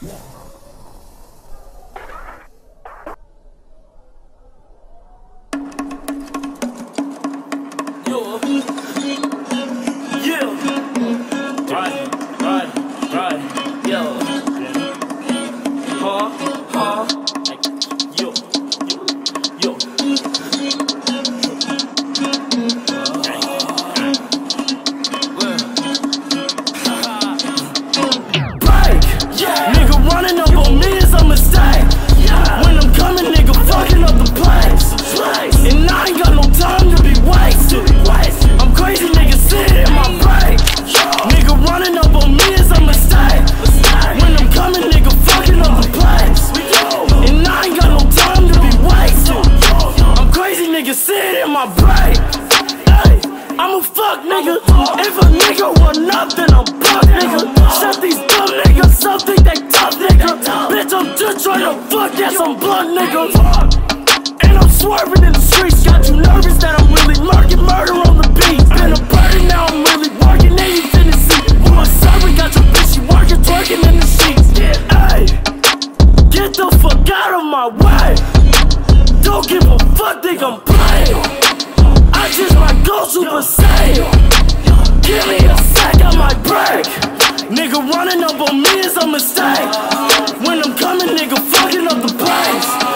Yeah. A fuck, nigga. If a nigga want then I'm buck, nigga. Shut these dumb niggas think they tough, nigga. Bitch, I'm just trying to fuck, yes, I'm blunt, nigga. And I'm swerving in the streets, got you nervous that I'm really murking murder on the beat. Been a burden, now I'm really working, and you finna see. With my servant, got your bitch, she working, twerking in the sheets. Hey, get the fuck out of my way. Don't give a fuck, think I'm playing. Just my I go Super Saiyan. Give me a sec, I might break. Nigga running up on me is a mistake. When I'm coming, nigga fucking up the place.